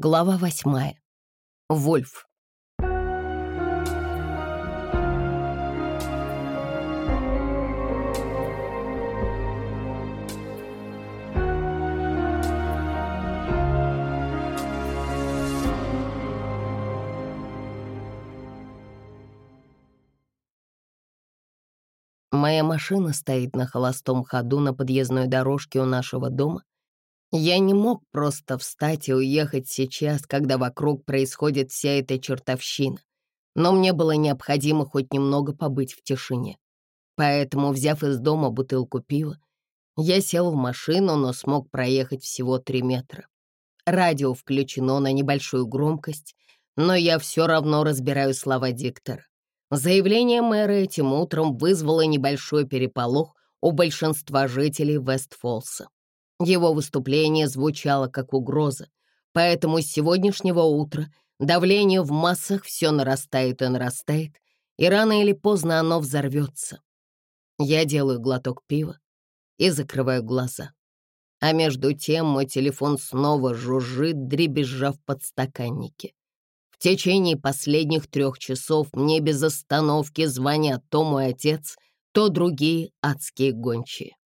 Глава восьмая. Вольф. Моя машина стоит на холостом ходу на подъездной дорожке у нашего дома. Я не мог просто встать и уехать сейчас, когда вокруг происходит вся эта чертовщина. Но мне было необходимо хоть немного побыть в тишине. Поэтому, взяв из дома бутылку пива, я сел в машину, но смог проехать всего три метра. Радио включено на небольшую громкость, но я все равно разбираю слова диктора. Заявление мэра этим утром вызвало небольшой переполох у большинства жителей Вестфолса. Его выступление звучало как угроза, поэтому с сегодняшнего утра давление в массах все нарастает и нарастает, и рано или поздно оно взорвется. Я делаю глоток пива и закрываю глаза. А между тем мой телефон снова жужжит, дребезжа в подстаканнике. В течение последних трех часов мне без остановки звонят то мой отец, то другие адские гончие.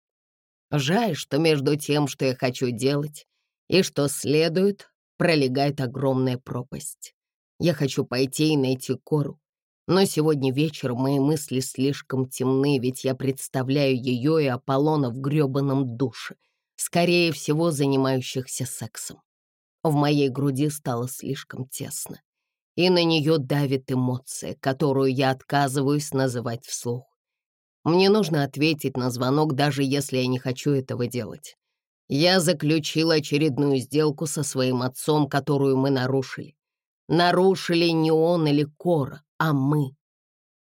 Жаль, что между тем, что я хочу делать, и что следует, пролегает огромная пропасть. Я хочу пойти и найти Кору, но сегодня вечером мои мысли слишком темны, ведь я представляю ее и Аполлона в грёбаном душе, скорее всего, занимающихся сексом. В моей груди стало слишком тесно и на нее давит эмоция, которую я отказываюсь называть вслух. Мне нужно ответить на звонок, даже если я не хочу этого делать. Я заключил очередную сделку со своим отцом, которую мы нарушили. Нарушили не он или Кора, а мы.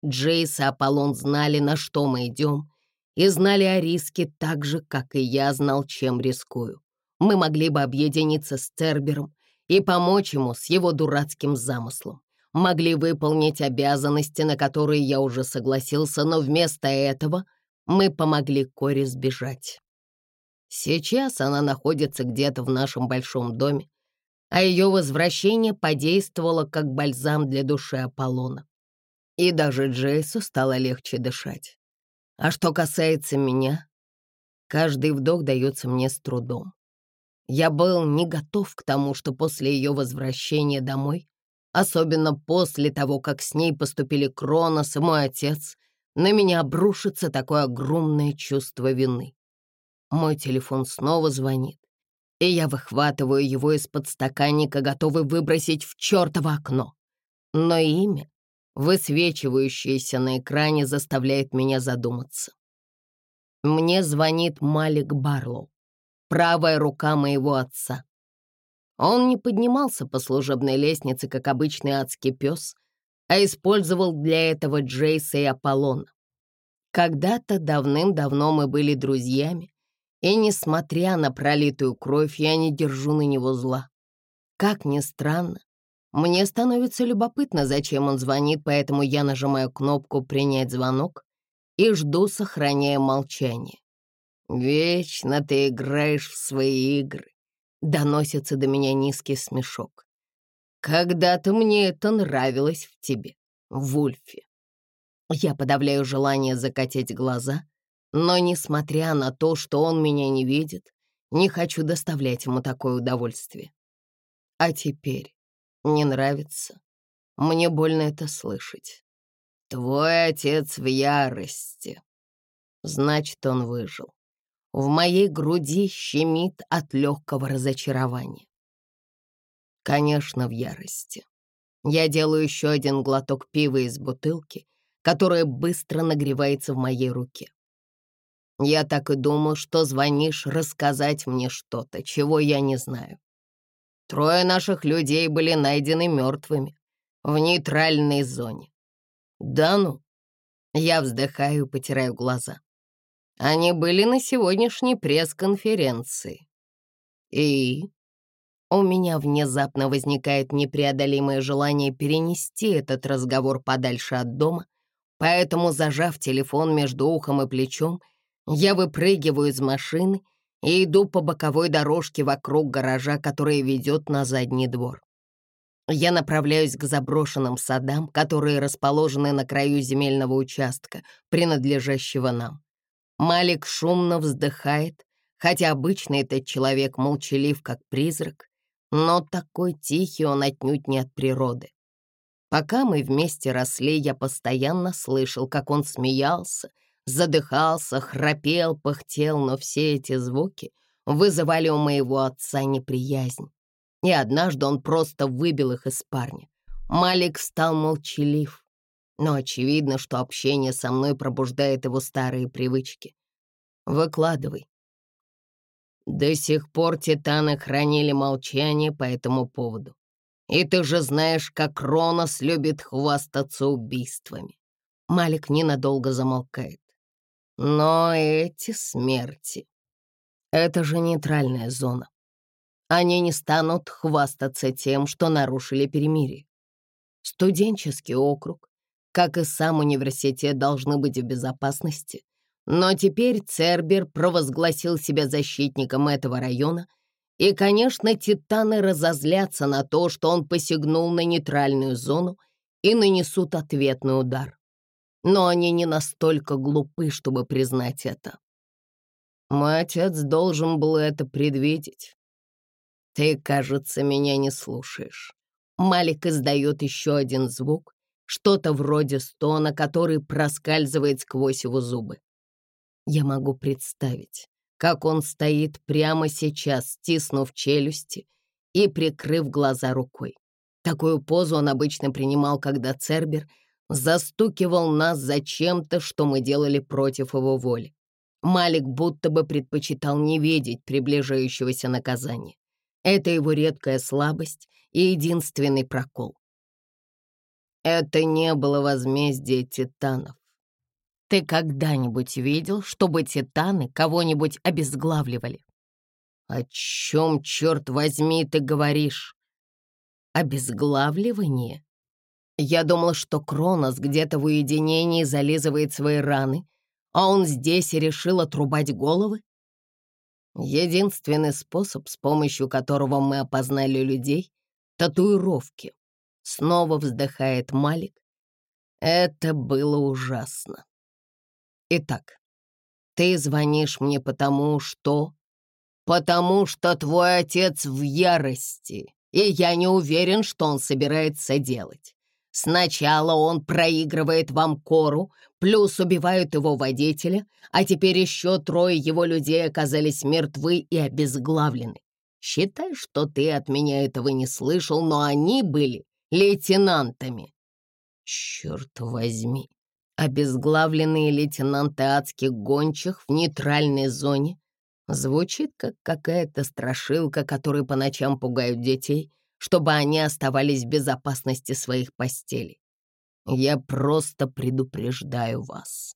Джейс и Аполлон знали, на что мы идем, и знали о риске так же, как и я знал, чем рискую. Мы могли бы объединиться с Цербером, и помочь ему с его дурацким замыслом. Могли выполнить обязанности, на которые я уже согласился, но вместо этого мы помогли Коре сбежать. Сейчас она находится где-то в нашем большом доме, а ее возвращение подействовало как бальзам для души Аполлона. И даже Джейсу стало легче дышать. А что касается меня, каждый вдох дается мне с трудом. Я был не готов к тому, что после ее возвращения домой, особенно после того, как с ней поступили Кронос и мой отец, на меня обрушится такое огромное чувство вины. Мой телефон снова звонит, и я выхватываю его из-под стаканника, готовый выбросить в чертово окно. Но имя, высвечивающееся на экране, заставляет меня задуматься. Мне звонит Малик Барлоу правая рука моего отца. Он не поднимался по служебной лестнице, как обычный адский пес, а использовал для этого Джейса и Аполлона. Когда-то давным-давно мы были друзьями, и, несмотря на пролитую кровь, я не держу на него зла. Как ни странно, мне становится любопытно, зачем он звонит, поэтому я нажимаю кнопку «Принять звонок» и жду, сохраняя молчание. «Вечно ты играешь в свои игры», — доносится до меня низкий смешок. «Когда-то мне это нравилось в тебе, в Ульфе». Я подавляю желание закатить глаза, но, несмотря на то, что он меня не видит, не хочу доставлять ему такое удовольствие. А теперь не нравится. Мне больно это слышать. Твой отец в ярости. Значит, он выжил. В моей груди щемит от легкого разочарования. Конечно, в ярости. Я делаю еще один глоток пива из бутылки, которая быстро нагревается в моей руке. Я так и думал, что звонишь рассказать мне что-то, чего я не знаю. Трое наших людей были найдены мертвыми в нейтральной зоне. Да ну? Я вздыхаю потираю глаза. Они были на сегодняшней пресс-конференции. И у меня внезапно возникает непреодолимое желание перенести этот разговор подальше от дома, поэтому, зажав телефон между ухом и плечом, я выпрыгиваю из машины и иду по боковой дорожке вокруг гаража, которая ведет на задний двор. Я направляюсь к заброшенным садам, которые расположены на краю земельного участка, принадлежащего нам. Малик шумно вздыхает, хотя обычно этот человек молчалив, как призрак, но такой тихий он отнюдь не от природы. Пока мы вместе росли, я постоянно слышал, как он смеялся, задыхался, храпел, пыхтел, но все эти звуки вызывали у моего отца неприязнь. И однажды он просто выбил их из парня. Малик стал молчалив, но очевидно, что общение со мной пробуждает его старые привычки. Выкладывай. До сих пор титаны хранили молчание по этому поводу. И ты же знаешь, как Ронос любит хвастаться убийствами. Малик ненадолго замолкает. Но эти смерти — это же нейтральная зона. Они не станут хвастаться тем, что нарушили перемирие. Студенческий округ, как и сам университет, должны быть в безопасности. Но теперь Цербер провозгласил себя защитником этого района, и, конечно, титаны разозлятся на то, что он посягнул на нейтральную зону и нанесут ответный удар. Но они не настолько глупы, чтобы признать это. Мой отец должен был это предвидеть. Ты, кажется, меня не слушаешь. Малик издает еще один звук, что-то вроде стона, который проскальзывает сквозь его зубы. Я могу представить, как он стоит прямо сейчас, стиснув челюсти и прикрыв глаза рукой. Такую позу он обычно принимал, когда Цербер застукивал нас за чем-то, что мы делали против его воли. Малик будто бы предпочитал не видеть приближающегося наказания. Это его редкая слабость и единственный прокол. Это не было возмездие титанов. Ты когда-нибудь видел, чтобы титаны кого-нибудь обезглавливали? О чем, черт возьми, ты говоришь? Обезглавливание? Я думал, что Кронос где-то в уединении зализывает свои раны, а он здесь и решил отрубать головы? Единственный способ, с помощью которого мы опознали людей — татуировки. Снова вздыхает Малик. Это было ужасно. Итак, ты звонишь мне потому, что... Потому что твой отец в ярости, и я не уверен, что он собирается делать. Сначала он проигрывает вам кору, плюс убивают его водителя, а теперь еще трое его людей оказались мертвы и обезглавлены. Считай, что ты от меня этого не слышал, но они были лейтенантами. Черт возьми, обезглавленные лейтенанты адских гончих в нейтральной зоне звучит как какая-то страшилка, которая по ночам пугают детей — чтобы они оставались в безопасности своих постелей. Я просто предупреждаю вас,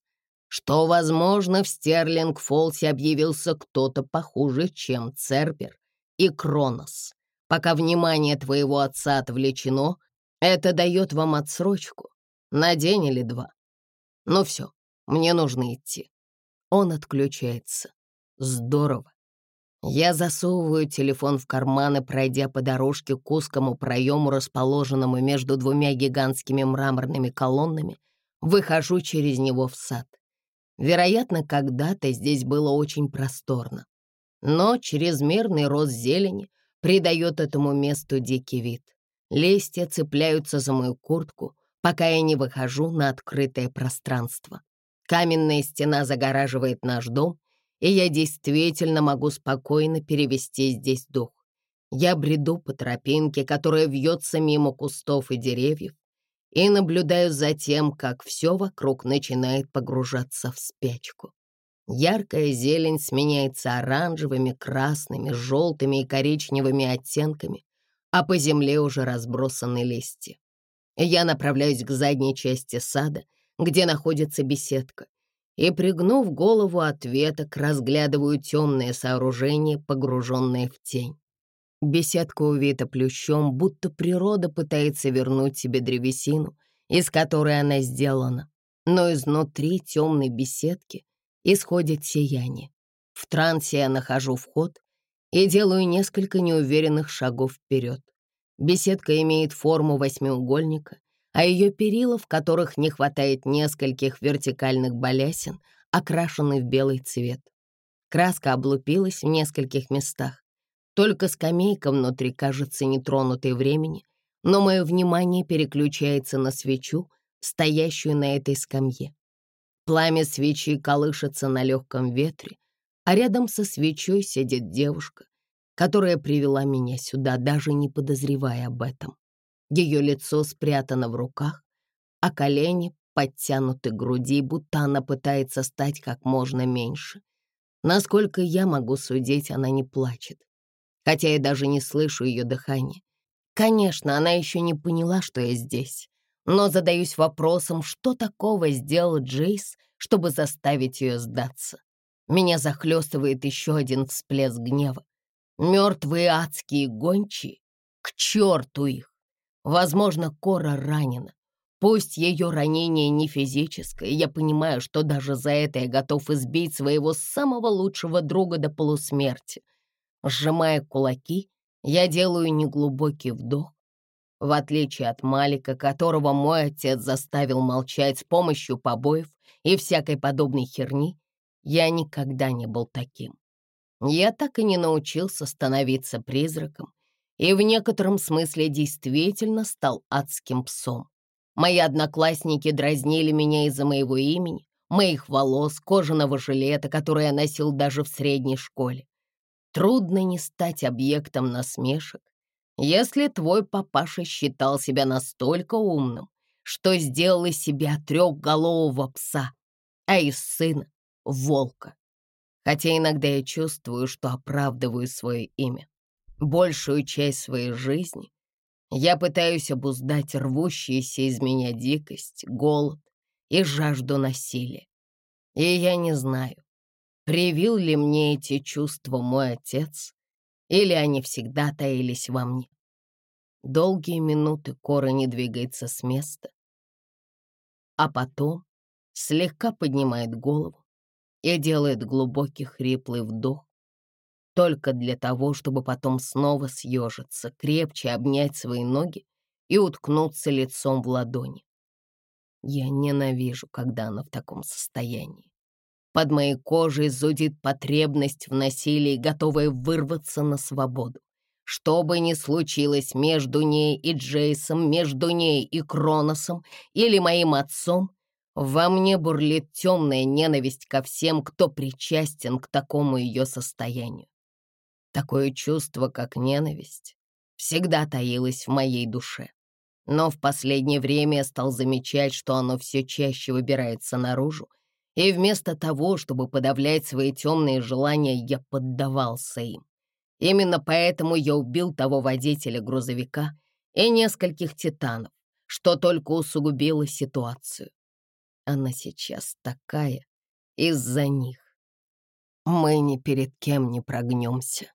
что, возможно, в Стерлинг-Фолсе объявился кто-то похуже, чем Цербер и Кронос. Пока внимание твоего отца отвлечено, это дает вам отсрочку на день или два. Ну все, мне нужно идти. Он отключается. Здорово. Я засовываю телефон в карман и, пройдя по дорожке к узкому проему, расположенному между двумя гигантскими мраморными колоннами, выхожу через него в сад. Вероятно, когда-то здесь было очень просторно. Но чрезмерный рост зелени придает этому месту дикий вид. Листья цепляются за мою куртку, пока я не выхожу на открытое пространство. Каменная стена загораживает наш дом, и я действительно могу спокойно перевести здесь дух. Я бреду по тропинке, которая вьется мимо кустов и деревьев, и наблюдаю за тем, как все вокруг начинает погружаться в спячку. Яркая зелень сменяется оранжевыми, красными, желтыми и коричневыми оттенками, а по земле уже разбросаны листья. Я направляюсь к задней части сада, где находится беседка, и, пригнув голову от веток, разглядываю темное сооружение, погруженное в тень. Беседка увита плющом, будто природа пытается вернуть себе древесину, из которой она сделана. Но изнутри темной беседки исходит сияние. В трансе я нахожу вход и делаю несколько неуверенных шагов вперед. Беседка имеет форму восьмиугольника, а ее перила, в которых не хватает нескольких вертикальных балясин, окрашены в белый цвет. Краска облупилась в нескольких местах. Только скамейка внутри кажется нетронутой времени, но мое внимание переключается на свечу, стоящую на этой скамье. Пламя свечи колышется на легком ветре, а рядом со свечой сидит девушка, которая привела меня сюда, даже не подозревая об этом. Ее лицо спрятано в руках, а колени подтянуты к груди, будто она пытается стать как можно меньше. Насколько я могу судить, она не плачет, хотя я даже не слышу ее дыхания. Конечно, она еще не поняла, что я здесь, но задаюсь вопросом, что такого сделал Джейс, чтобы заставить ее сдаться. Меня захлестывает еще один всплеск гнева. Мертвые адские гончие? К черту их! Возможно, Кора ранена. Пусть ее ранение не физическое, я понимаю, что даже за это я готов избить своего самого лучшего друга до полусмерти. Сжимая кулаки, я делаю неглубокий вдох. В отличие от Малика, которого мой отец заставил молчать с помощью побоев и всякой подобной херни, я никогда не был таким. Я так и не научился становиться призраком и в некотором смысле действительно стал адским псом. Мои одноклассники дразнили меня из-за моего имени, моих волос, кожаного жилета, который я носил даже в средней школе. Трудно не стать объектом насмешек, если твой папаша считал себя настолько умным, что сделал из себя трехголового пса, а из сына волка. Хотя иногда я чувствую, что оправдываю свое имя. Большую часть своей жизни я пытаюсь обуздать рвущиеся из меня дикость, голод и жажду насилия. И я не знаю, привил ли мне эти чувства мой отец, или они всегда таились во мне. Долгие минуты Кора не двигается с места, а потом слегка поднимает голову и делает глубокий хриплый вдох, только для того, чтобы потом снова съежиться, крепче обнять свои ноги и уткнуться лицом в ладони. Я ненавижу, когда она в таком состоянии. Под моей кожей зудит потребность в насилии, готовая вырваться на свободу. Что бы ни случилось между ней и Джейсом, между ней и Кроносом или моим отцом, во мне бурлит темная ненависть ко всем, кто причастен к такому ее состоянию. Такое чувство, как ненависть, всегда таилось в моей душе. Но в последнее время я стал замечать, что оно все чаще выбирается наружу, и вместо того, чтобы подавлять свои темные желания, я поддавался им. Именно поэтому я убил того водителя грузовика и нескольких титанов, что только усугубило ситуацию. Она сейчас такая из-за них. Мы ни перед кем не прогнемся.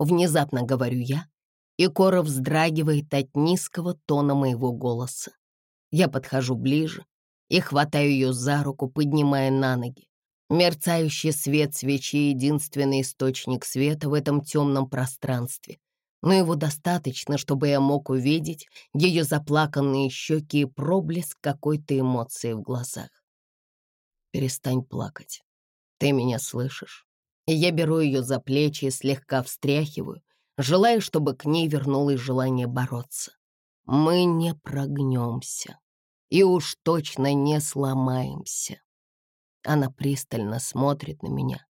Внезапно говорю я, и Кора вздрагивает от низкого тона моего голоса. Я подхожу ближе и хватаю ее за руку, поднимая на ноги. Мерцающий свет свечи — единственный источник света в этом темном пространстве но его достаточно, чтобы я мог увидеть ее заплаканные щеки и проблеск какой-то эмоции в глазах. Перестань плакать. Ты меня слышишь? я беру ее за плечи и слегка встряхиваю, желая, чтобы к ней вернулось желание бороться. Мы не прогнемся и уж точно не сломаемся. Она пристально смотрит на меня,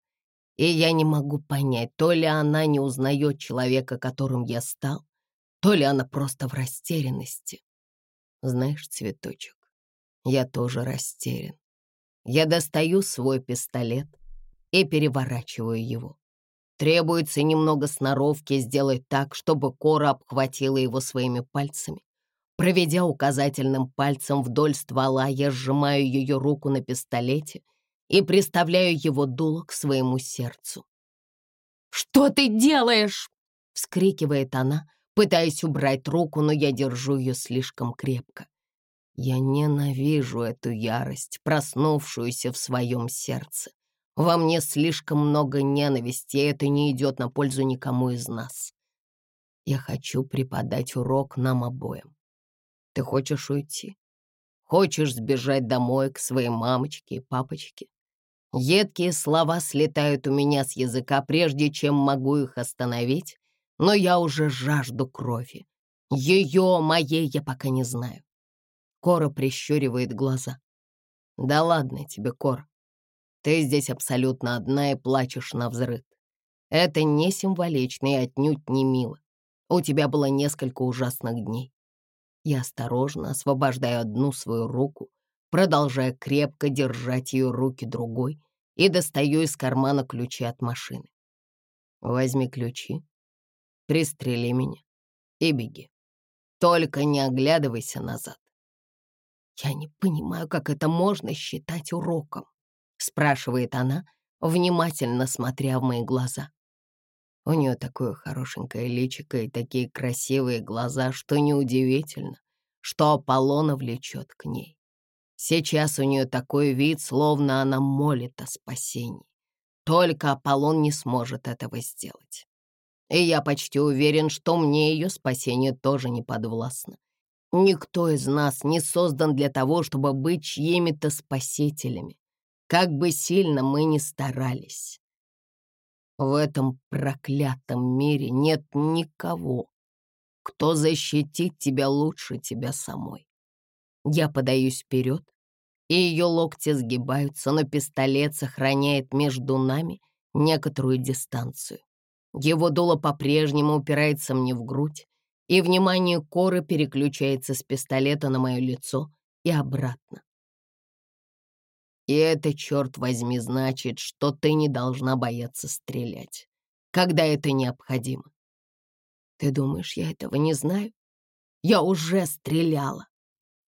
и я не могу понять, то ли она не узнает человека, которым я стал, то ли она просто в растерянности. Знаешь, цветочек, я тоже растерян. Я достаю свой пистолет и переворачиваю его. Требуется немного сноровки сделать так, чтобы Кора обхватила его своими пальцами. Проведя указательным пальцем вдоль ствола, я сжимаю ее руку на пистолете и приставляю его дуло к своему сердцу. «Что ты делаешь?» — вскрикивает она, пытаясь убрать руку, но я держу ее слишком крепко. Я ненавижу эту ярость, проснувшуюся в своем сердце. Во мне слишком много ненависти, и это не идет на пользу никому из нас. Я хочу преподать урок нам обоим. Ты хочешь уйти? Хочешь сбежать домой к своей мамочке и папочке? Едкие слова слетают у меня с языка, прежде чем могу их остановить, но я уже жажду крови. Ее, моей, я пока не знаю. Кора прищуривает глаза. Да ладно тебе, Кора. Ты здесь абсолютно одна и плачешь на взрыв. Это не символично и отнюдь не мило. У тебя было несколько ужасных дней. Я осторожно освобождаю одну свою руку, продолжая крепко держать ее руки другой, и достаю из кармана ключи от машины. Возьми ключи, пристрели меня и беги. Только не оглядывайся назад. Я не понимаю, как это можно считать уроком, спрашивает она, внимательно смотря в мои глаза. У нее такое хорошенькое личико и такие красивые глаза, что неудивительно, что Аполлона влечет к ней. Сейчас у нее такой вид, словно она молит о спасении. Только Аполлон не сможет этого сделать. И я почти уверен, что мне ее спасение тоже не подвластно. Никто из нас не создан для того, чтобы быть чьими-то спасителями, как бы сильно мы ни старались. В этом проклятом мире нет никого, кто защитит тебя лучше тебя самой. Я подаюсь вперед, и ее локти сгибаются, но пистолет сохраняет между нами некоторую дистанцию. Его дуло по-прежнему упирается мне в грудь, и внимание Коры переключается с пистолета на мое лицо и обратно. И это, черт возьми, значит, что ты не должна бояться стрелять, когда это необходимо. Ты думаешь, я этого не знаю? Я уже стреляла.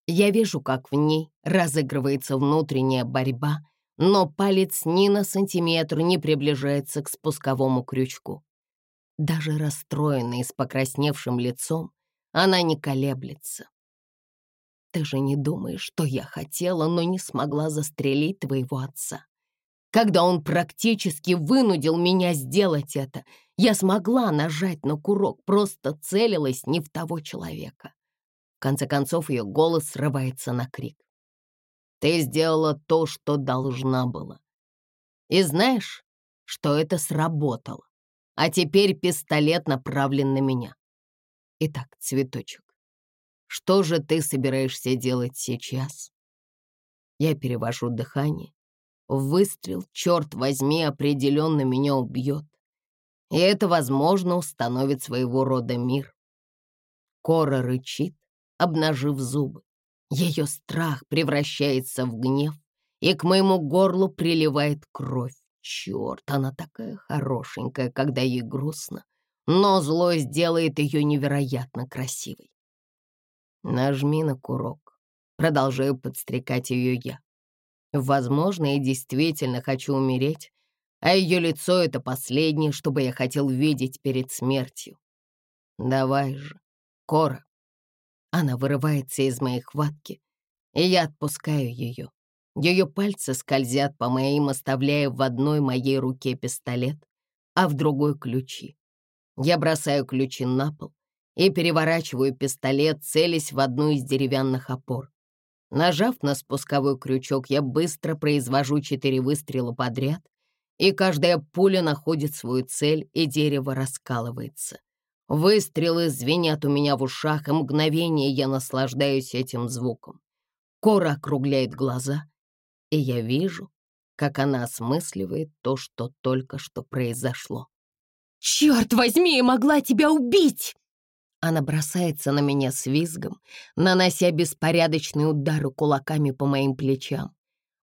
Я вижу, как в ней разыгрывается внутренняя борьба, но палец ни на сантиметр не приближается к спусковому крючку. Даже расстроенная с покрасневшим лицом, она не колеблется. Ты же не думаешь, что я хотела, но не смогла застрелить твоего отца. Когда он практически вынудил меня сделать это, я смогла нажать на курок, просто целилась не в того человека. Конце концов, ее голос срывается на крик. Ты сделала то, что должна была. И знаешь, что это сработало. А теперь пистолет направлен на меня. Итак, цветочек, что же ты собираешься делать сейчас? Я перевожу дыхание. Выстрел, черт возьми, определенно меня убьет. И это, возможно, установит своего рода мир. Кора рычит, обнажив зубы. Ее страх превращается в гнев, и к моему горлу приливает кровь. Черт, она такая хорошенькая, когда ей грустно, но злость делает ее невероятно красивой. Нажми на курок. Продолжаю подстрекать ее я. Возможно, я действительно хочу умереть, а ее лицо — это последнее, что бы я хотел видеть перед смертью. Давай же, Кора. Она вырывается из моей хватки, и я отпускаю ее. Ее пальцы скользят по моим, оставляя в одной моей руке пистолет, а в другой — ключи. Я бросаю ключи на пол, и переворачиваю пистолет, целясь в одну из деревянных опор. Нажав на спусковой крючок, я быстро произвожу четыре выстрела подряд, и каждая пуля находит свою цель, и дерево раскалывается. Выстрелы звенят у меня в ушах, и мгновение я наслаждаюсь этим звуком. Кора округляет глаза, и я вижу, как она осмысливает то, что только что произошло. «Черт возьми, могла тебя убить!» Она бросается на меня с визгом, нанося беспорядочные удары кулаками по моим плечам.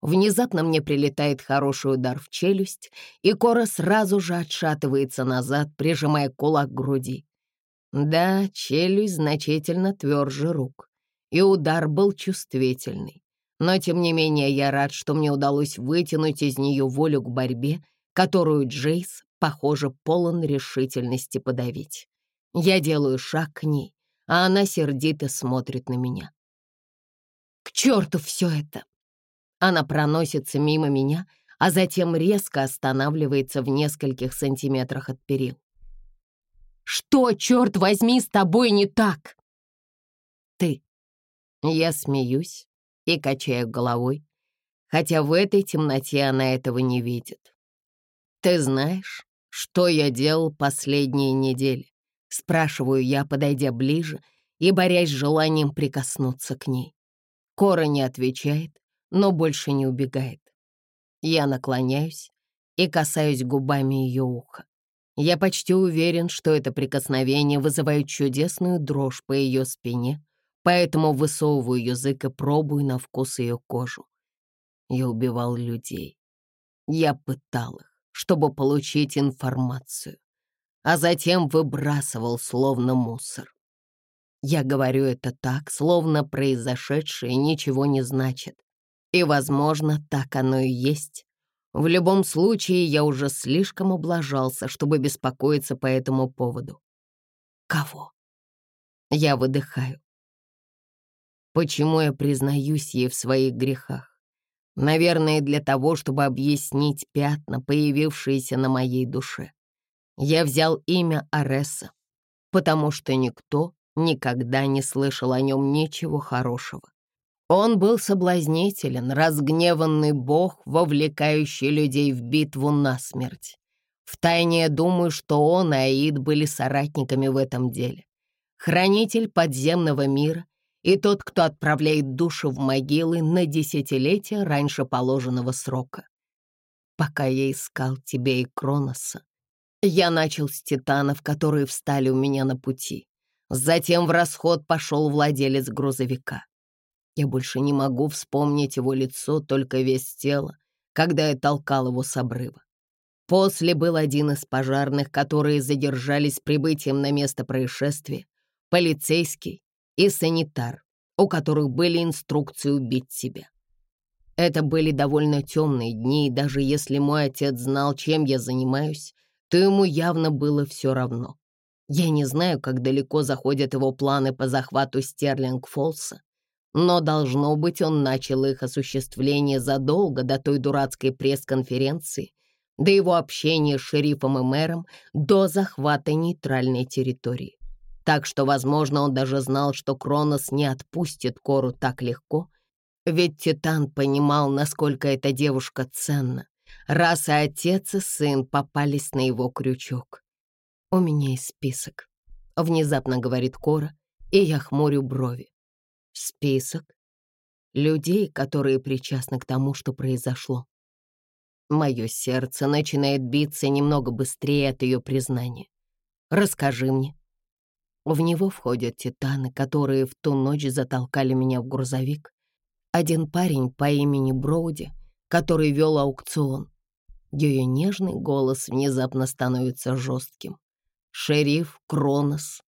Внезапно мне прилетает хороший удар в челюсть, и Кора сразу же отшатывается назад, прижимая кулак к груди. Да, челюсть значительно тверже рук, и удар был чувствительный. Но, тем не менее, я рад, что мне удалось вытянуть из нее волю к борьбе, которую Джейс, похоже, полон решительности подавить. Я делаю шаг к ней, а она сердито смотрит на меня. К черту все это! Она проносится мимо меня, а затем резко останавливается в нескольких сантиметрах от перил. «Что, черт возьми, с тобой не так?» «Ты». Я смеюсь и качаю головой, хотя в этой темноте она этого не видит. «Ты знаешь, что я делал последние недели?» Спрашиваю я, подойдя ближе и борясь с желанием прикоснуться к ней. Кора не отвечает, но больше не убегает. Я наклоняюсь и касаюсь губами ее уха. Я почти уверен, что это прикосновение вызывает чудесную дрожь по ее спине, поэтому высовываю язык и пробую на вкус ее кожу. Я убивал людей. Я пытал их, чтобы получить информацию, а затем выбрасывал словно мусор. Я говорю это так, словно произошедшее ничего не значит. И, возможно, так оно и есть. В любом случае, я уже слишком облажался, чтобы беспокоиться по этому поводу. Кого? Я выдыхаю. Почему я признаюсь ей в своих грехах? Наверное, для того, чтобы объяснить пятна, появившиеся на моей душе. Я взял имя Ареса, потому что никто никогда не слышал о нем ничего хорошего. Он был соблазнителен, разгневанный бог, вовлекающий людей в битву насмерть. Втайне я думаю, что он и Аид были соратниками в этом деле. Хранитель подземного мира и тот, кто отправляет души в могилы на десятилетия раньше положенного срока. Пока я искал тебя и Кроноса, я начал с титанов, которые встали у меня на пути. Затем в расход пошел владелец грузовика. Я больше не могу вспомнить его лицо, только весь тело, когда я толкал его с обрыва. После был один из пожарных, которые задержались прибытием на место происшествия, полицейский и санитар, у которых были инструкции убить себя. Это были довольно темные дни, и даже если мой отец знал, чем я занимаюсь, то ему явно было все равно. Я не знаю, как далеко заходят его планы по захвату Стерлинг-Фолса, но, должно быть, он начал их осуществление задолго до той дурацкой пресс-конференции, до его общения с шерифом и мэром, до захвата нейтральной территории. Так что, возможно, он даже знал, что Кронос не отпустит Кору так легко, ведь Титан понимал, насколько эта девушка ценна, раз и отец, и сын попались на его крючок. «У меня есть список», — внезапно говорит Кора, и я хмурю брови. «Список? Людей, которые причастны к тому, что произошло». Мое сердце начинает биться немного быстрее от ее признания. «Расскажи мне». В него входят титаны, которые в ту ночь затолкали меня в грузовик. Один парень по имени Броуди, который вел аукцион. Ее нежный голос внезапно становится жестким шериф Кронос,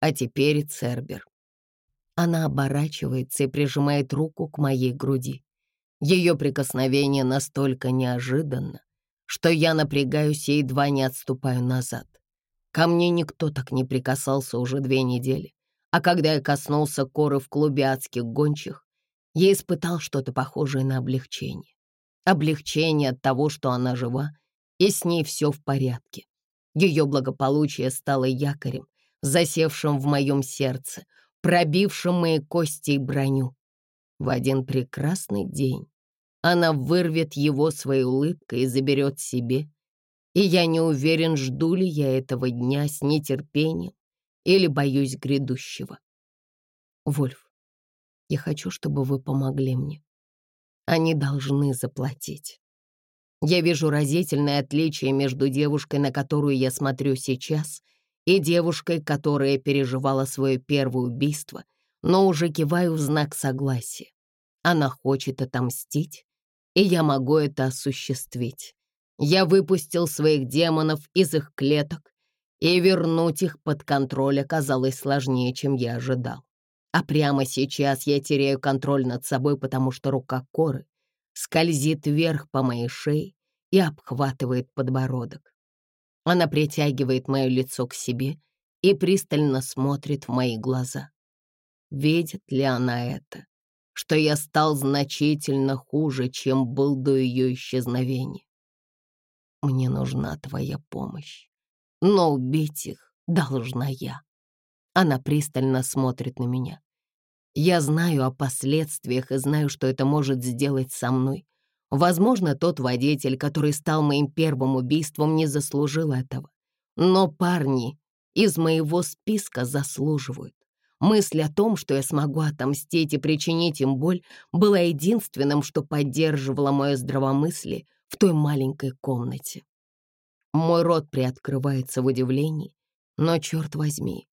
а теперь Цербер. Она оборачивается и прижимает руку к моей груди. Ее прикосновение настолько неожиданно, что я напрягаюсь и едва не отступаю назад. Ко мне никто так не прикасался уже две недели, а когда я коснулся коры в клубе адских гончих, я испытал что-то похожее на облегчение. Облегчение от того, что она жива, и с ней все в порядке. Ее благополучие стало якорем, засевшим в моем сердце, пробившим мои кости и броню. В один прекрасный день она вырвет его своей улыбкой и заберет себе, и я не уверен, жду ли я этого дня с нетерпением или боюсь грядущего. Вольф, я хочу, чтобы вы помогли мне. Они должны заплатить. Я вижу разительное отличие между девушкой, на которую я смотрю сейчас, и девушкой, которая переживала свое первое убийство, но уже киваю в знак согласия. Она хочет отомстить, и я могу это осуществить. Я выпустил своих демонов из их клеток, и вернуть их под контроль оказалось сложнее, чем я ожидал. А прямо сейчас я теряю контроль над собой, потому что рука Коры скользит вверх по моей шее и обхватывает подбородок. Она притягивает мое лицо к себе и пристально смотрит в мои глаза. Видит ли она это? что я стал значительно хуже, чем был до ее исчезновения. Мне нужна твоя помощь, но убить их должна я. Она пристально смотрит на меня. Я знаю о последствиях и знаю, что это может сделать со мной. Возможно, тот водитель, который стал моим первым убийством, не заслужил этого. Но парни из моего списка заслуживают. Мысль о том, что я смогу отомстить и причинить им боль, была единственным, что поддерживало мое здравомыслие в той маленькой комнате. Мой рот приоткрывается в удивлении, но, черт возьми,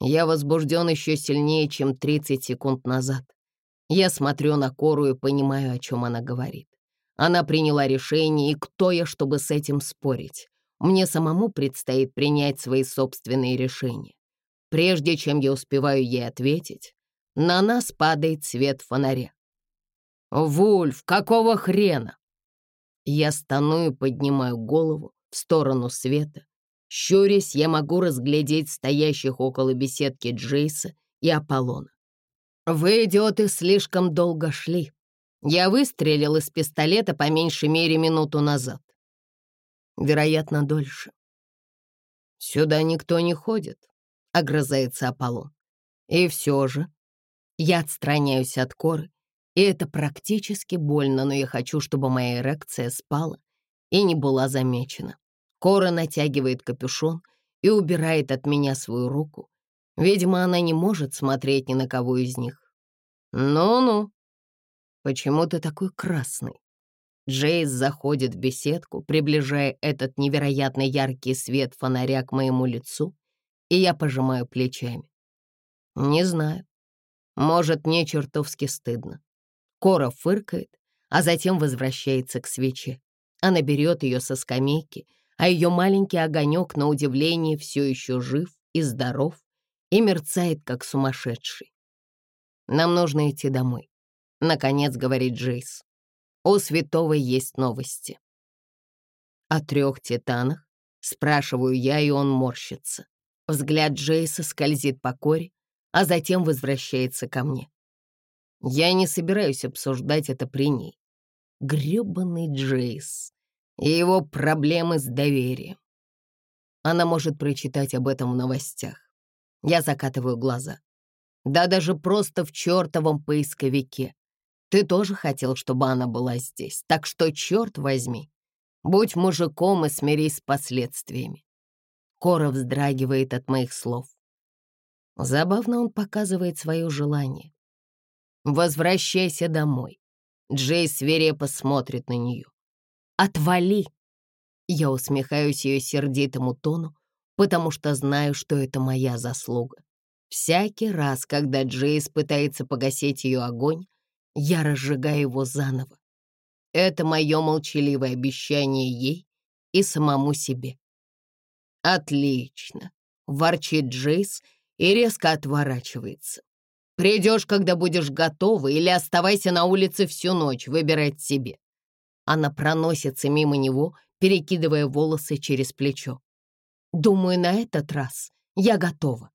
я возбужден еще сильнее, чем 30 секунд назад. Я смотрю на Кору и понимаю, о чем она говорит. Она приняла решение, и кто я, чтобы с этим спорить? Мне самому предстоит принять свои собственные решения. Прежде чем я успеваю ей ответить, на нас падает свет фонаря. «Вульф, какого хрена?» Я стану и поднимаю голову в сторону света. Щурясь, я могу разглядеть стоящих около беседки Джейса и Аполлона. «Вы, идиоты, слишком долго шли. Я выстрелил из пистолета по меньшей мере минуту назад. Вероятно, дольше. Сюда никто не ходит, — огрызается Аполлон. И все же я отстраняюсь от коры, и это практически больно, но я хочу, чтобы моя эрекция спала и не была замечена. Кора натягивает капюшон и убирает от меня свою руку. Видимо, она не может смотреть ни на кого из них. «Ну-ну, почему ты такой красный?» Джейс заходит в беседку, приближая этот невероятно яркий свет фонаря к моему лицу и я пожимаю плечами. Не знаю. Может, мне чертовски стыдно. Кора фыркает, а затем возвращается к свече. Она берет ее со скамейки, а ее маленький огонек, на удивление, все еще жив и здоров и мерцает, как сумасшедший. «Нам нужно идти домой», — наконец говорит Джейс. «У святого есть новости». «О трех титанах?» — спрашиваю я, и он морщится. Взгляд Джейса скользит по коре, а затем возвращается ко мне. Я не собираюсь обсуждать это при ней. Грёбаный Джейс и его проблемы с доверием. Она может прочитать об этом в новостях. Я закатываю глаза. Да даже просто в чертовом поисковике. Ты тоже хотел, чтобы она была здесь, так что, черт возьми, будь мужиком и смирись с последствиями. Кора вздрагивает от моих слов. Забавно он показывает свое желание. «Возвращайся домой». Джей свирепо смотрит на нее. «Отвали!» Я усмехаюсь ее сердитому тону, потому что знаю, что это моя заслуга. Всякий раз, когда Джейс пытается погасить ее огонь, я разжигаю его заново. Это мое молчаливое обещание ей и самому себе. «Отлично», — ворчит Джейс и резко отворачивается. «Придешь, когда будешь готова, или оставайся на улице всю ночь, выбирать себе». Она проносится мимо него, перекидывая волосы через плечо. «Думаю, на этот раз я готова».